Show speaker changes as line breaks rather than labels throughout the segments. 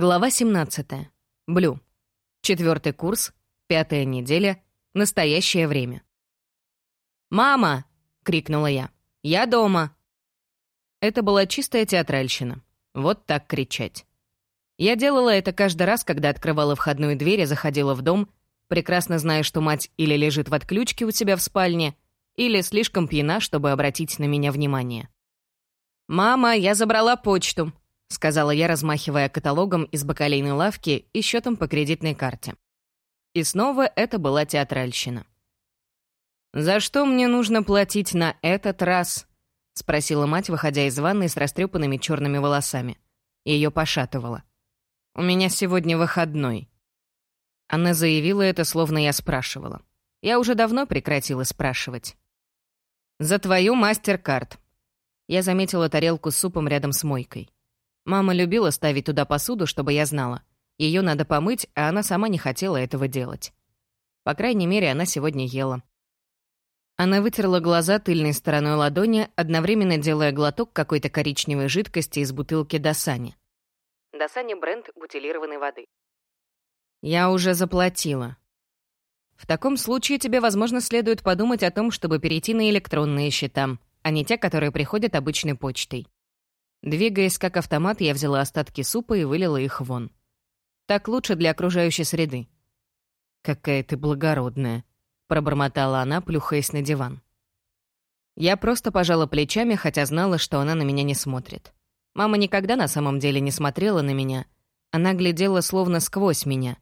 Глава 17. Блю. Четвертый курс, пятая неделя, настоящее время. «Мама!» — крикнула я. «Я дома!» Это была чистая театральщина. Вот так кричать. Я делала это каждый раз, когда открывала входную дверь и заходила в дом, прекрасно зная, что мать или лежит в отключке у себя в спальне, или слишком пьяна, чтобы обратить на меня внимание. «Мама, я забрала почту», — сказала я, размахивая каталогом из бакалейной лавки и счетом по кредитной карте. И снова это была театральщина. «За что мне нужно платить на этот раз?» — спросила мать, выходя из ванной с растрепанными черными волосами. Ее пошатывало. «У меня сегодня выходной». Она заявила это, словно я спрашивала. Я уже давно прекратила спрашивать. «За твою мастер-карт». Я заметила тарелку с супом рядом с мойкой. Мама любила ставить туда посуду, чтобы я знала. Ее надо помыть, а она сама не хотела этого делать. По крайней мере, она сегодня ела. Она вытерла глаза тыльной стороной ладони, одновременно делая глоток какой-то коричневой жидкости из бутылки Досани. Досани — бренд бутилированной воды. «Я уже заплатила». В таком случае тебе, возможно, следует подумать о том, чтобы перейти на электронные счета, а не те, которые приходят обычной почтой. Двигаясь как автомат, я взяла остатки супа и вылила их вон. Так лучше для окружающей среды. «Какая ты благородная», — пробормотала она, плюхаясь на диван. Я просто пожала плечами, хотя знала, что она на меня не смотрит. Мама никогда на самом деле не смотрела на меня. Она глядела словно сквозь меня.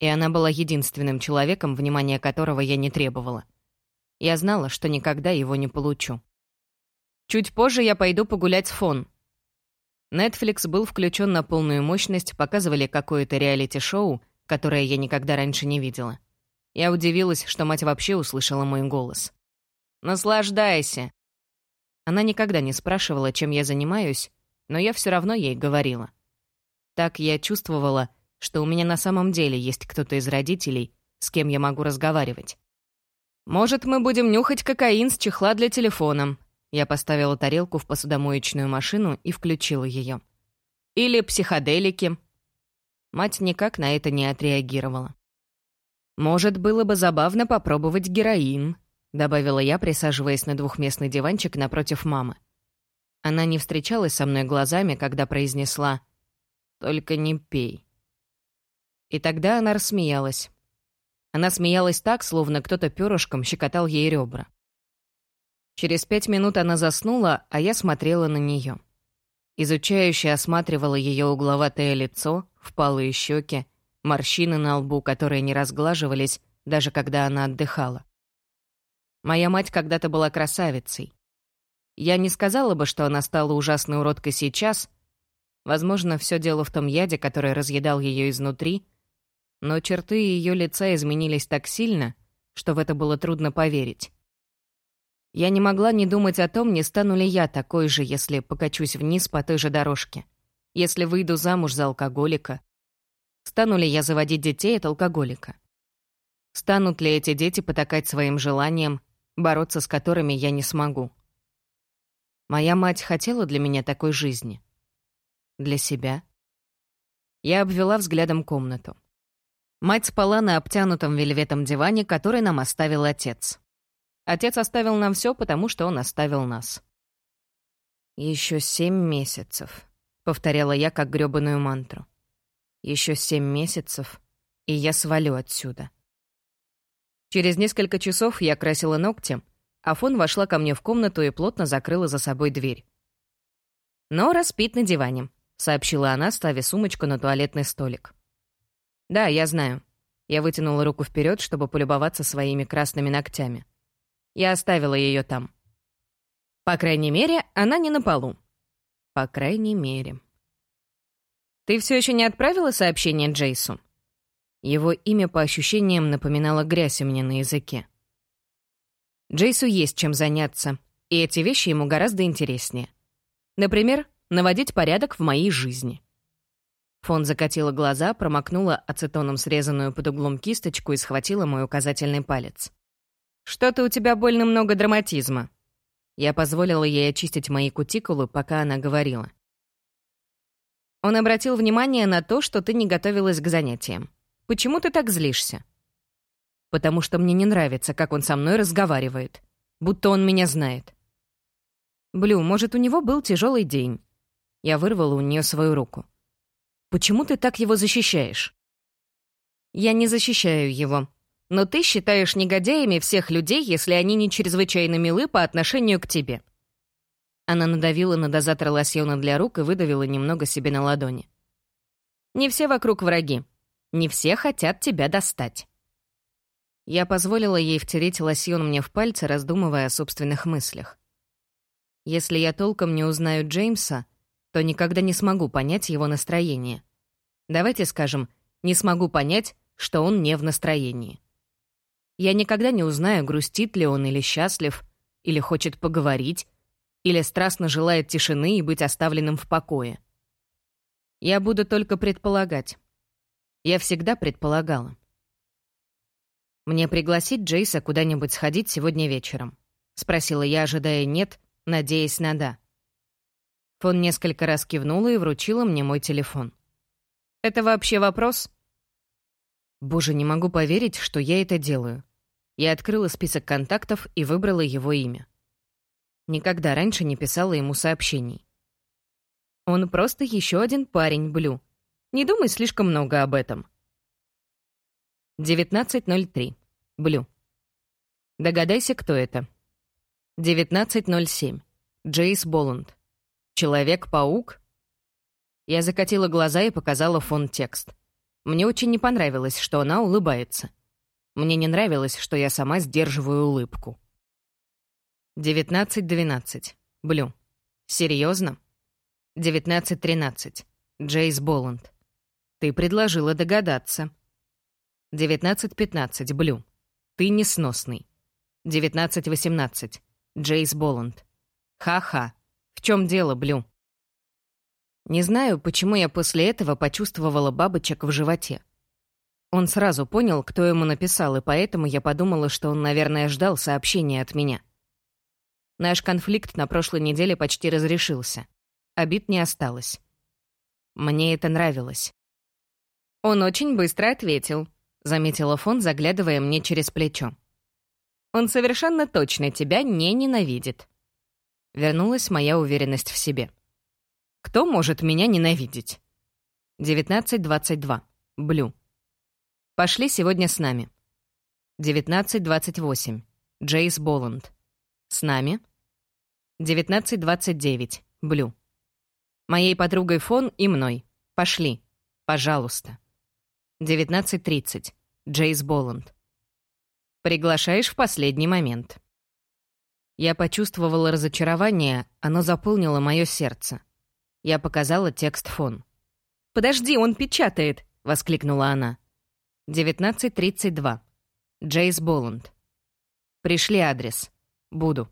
И она была единственным человеком, внимания которого я не требовала. Я знала, что никогда его не получу. Чуть позже я пойду погулять с Фон, Netflix был включен на полную мощность, показывали какое-то реалити-шоу, которое я никогда раньше не видела. Я удивилась, что мать вообще услышала мой голос. «Наслаждайся!» Она никогда не спрашивала, чем я занимаюсь, но я все равно ей говорила. Так я чувствовала, что у меня на самом деле есть кто-то из родителей, с кем я могу разговаривать. «Может, мы будем нюхать кокаин с чехла для телефона», я поставила тарелку в посудомоечную машину и включила ее. Или психоделики. Мать никак на это не отреагировала. «Может, было бы забавно попробовать героин», — добавила я, присаживаясь на двухместный диванчик напротив мамы. Она не встречалась со мной глазами, когда произнесла «Только не пей». И тогда она рассмеялась. Она смеялась так, словно кто-то перышком щекотал ей ребра. Через пять минут она заснула, а я смотрела на нее. Изучающе осматривала ее угловатое лицо, впалые щеки, морщины на лбу, которые не разглаживались, даже когда она отдыхала. Моя мать когда-то была красавицей. Я не сказала бы, что она стала ужасной уродкой сейчас. Возможно, все дело в том яде, который разъедал ее изнутри, но черты ее лица изменились так сильно, что в это было трудно поверить. Я не могла не думать о том, не стану ли я такой же, если покачусь вниз по той же дорожке. Если выйду замуж за алкоголика. Стану ли я заводить детей от алкоголика? Станут ли эти дети потакать своим желаниям, бороться с которыми я не смогу? Моя мать хотела для меня такой жизни. Для себя. Я обвела взглядом комнату. Мать спала на обтянутом вельветом диване, который нам оставил отец. Отец оставил нам все, потому что он оставил нас. Еще семь месяцев», — повторяла я как грёбаную мантру. Еще семь месяцев, и я свалю отсюда». Через несколько часов я красила ногти, а Фон вошла ко мне в комнату и плотно закрыла за собой дверь. «Нора спит на диване», — сообщила она, ставя сумочку на туалетный столик. «Да, я знаю». Я вытянула руку вперед, чтобы полюбоваться своими красными ногтями. Я оставила ее там. По крайней мере, она не на полу. По крайней мере. Ты все еще не отправила сообщение Джейсу? Его имя по ощущениям напоминало грязь у меня на языке. Джейсу есть чем заняться, и эти вещи ему гораздо интереснее. Например, наводить порядок в моей жизни. Фон закатила глаза, промокнула ацетоном срезанную под углом кисточку и схватила мой указательный палец. «Что-то у тебя больно много драматизма». Я позволила ей очистить мои кутикулы, пока она говорила. Он обратил внимание на то, что ты не готовилась к занятиям. Почему ты так злишься? Потому что мне не нравится, как он со мной разговаривает. Будто он меня знает. Блю, может, у него был тяжелый день. Я вырвала у нее свою руку. Почему ты так его защищаешь? Я не защищаю его. Но ты считаешь негодяями всех людей, если они не чрезвычайно милы по отношению к тебе. Она надавила на дозатор лосьона для рук и выдавила немного себе на ладони. «Не все вокруг враги. Не все хотят тебя достать». Я позволила ей втереть лосьон мне в пальцы, раздумывая о собственных мыслях. Если я толком не узнаю Джеймса, то никогда не смогу понять его настроение. Давайте скажем, не смогу понять, что он не в настроении. Я никогда не узнаю, грустит ли он или счастлив, или хочет поговорить, или страстно желает тишины и быть оставленным в покое. Я буду только предполагать. Я всегда предполагала. «Мне пригласить Джейса куда-нибудь сходить сегодня вечером?» — спросила я, ожидая «нет», надеясь на «да». Фон несколько раз кивнула и вручила мне мой телефон. «Это вообще вопрос?» Боже, не могу поверить, что я это делаю. Я открыла список контактов и выбрала его имя. Никогда раньше не писала ему сообщений. Он просто еще один парень, Блю. Не думай слишком много об этом. 19.03. Блю. Догадайся, кто это. 19.07. Джейс Боланд. Человек-паук? Я закатила глаза и показала фон текст. Мне очень не понравилось, что она улыбается. Мне не нравилось, что я сама сдерживаю улыбку. 19.12. Блю. Серьезно? 19.13. Джейс Боланд. Ты предложила догадаться. 19.15. Блю. Ты несносный. 19.18. Джейс Боланд. Ха-ха. В чем дело, Блю? Не знаю, почему я после этого почувствовала бабочек в животе. Он сразу понял, кто ему написал, и поэтому я подумала, что он, наверное, ждал сообщения от меня. Наш конфликт на прошлой неделе почти разрешился. Обид не осталось. Мне это нравилось. Он очень быстро ответил, заметила Фон, заглядывая мне через плечо. Он совершенно точно тебя не ненавидит. Вернулась моя уверенность в себе. Кто может меня ненавидеть? 19.22. Блю. Пошли сегодня с нами. 19.28. Джейс Боланд. С нами. 19.29. Блю. Моей подругой Фон и мной. Пошли. Пожалуйста. 19.30. Джейс Боланд. Приглашаешь в последний момент. Я почувствовала разочарование, оно заполнило мое сердце. Я показала текст Фон. «Подожди, он печатает!» — воскликнула она. 19.32. Джейс Боланд. Пришли адрес. Буду.